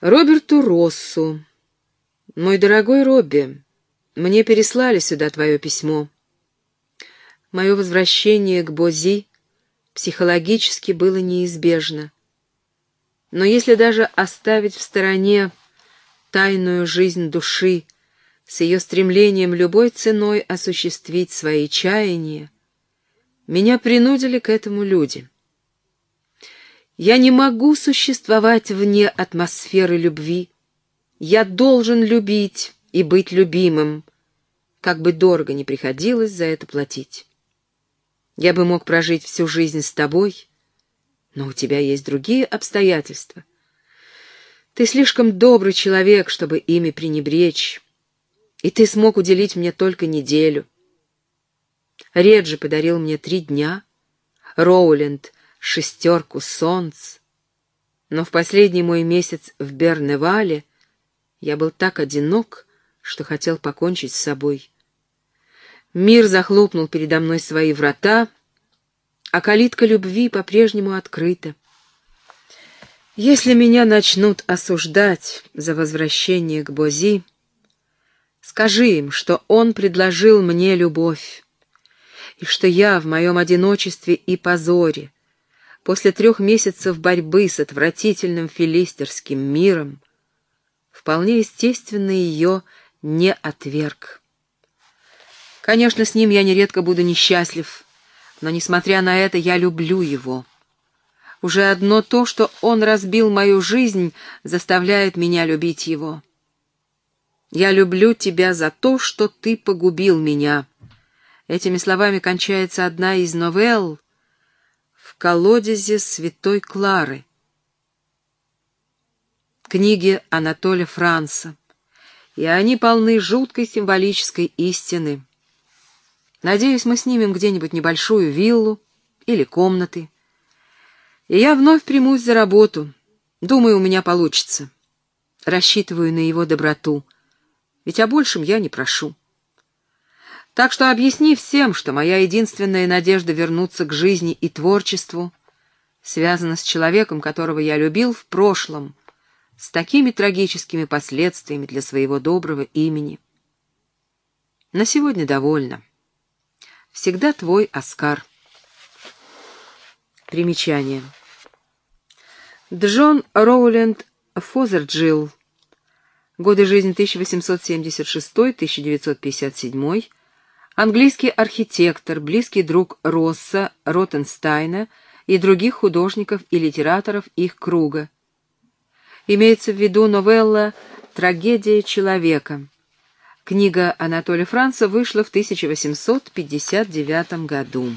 Роберту Россу. Мой дорогой Робби, мне переслали сюда твое письмо. Мое возвращение к Бози психологически было неизбежно. Но если даже оставить в стороне тайную жизнь души с ее стремлением любой ценой осуществить свои чаяния, меня принудили к этому люди. Я не могу существовать вне атмосферы любви. Я должен любить и быть любимым, как бы дорого ни приходилось за это платить. Я бы мог прожить всю жизнь с тобой, но у тебя есть другие обстоятельства. Ты слишком добрый человек, чтобы ими пренебречь, и ты смог уделить мне только неделю. Реджи подарил мне три дня, Роуленд шестерку солнц. Но в последний мой месяц в Берневале я был так одинок, что хотел покончить с собой. Мир захлопнул передо мной свои врата, а калитка любви по-прежнему открыта. Если меня начнут осуждать за возвращение к Бози, скажи им, что он предложил мне любовь, и что я в моем одиночестве и позоре — после трех месяцев борьбы с отвратительным филистерским миром, вполне естественно ее не отверг. Конечно, с ним я нередко буду несчастлив, но, несмотря на это, я люблю его. Уже одно то, что он разбил мою жизнь, заставляет меня любить его. Я люблю тебя за то, что ты погубил меня. Этими словами кончается одна из новелл, колодезе святой Клары. Книги Анатолия Франца, и они полны жуткой символической истины. Надеюсь, мы снимем где-нибудь небольшую виллу или комнаты. И я вновь примусь за работу. Думаю, у меня получится. Рассчитываю на его доброту, ведь о большем я не прошу. Так что объясни всем, что моя единственная надежда вернуться к жизни и творчеству связана с человеком, которого я любил в прошлом, с такими трагическими последствиями для своего доброго имени. На сегодня довольно. Всегда твой Оскар. Примечание. Джон Роуленд Фозерджилл. Годы жизни 1876-1957 английский архитектор, близкий друг Росса, Ротенстайна и других художников и литераторов их круга. Имеется в виду новелла «Трагедия человека». Книга Анатолия Франца вышла в 1859 году.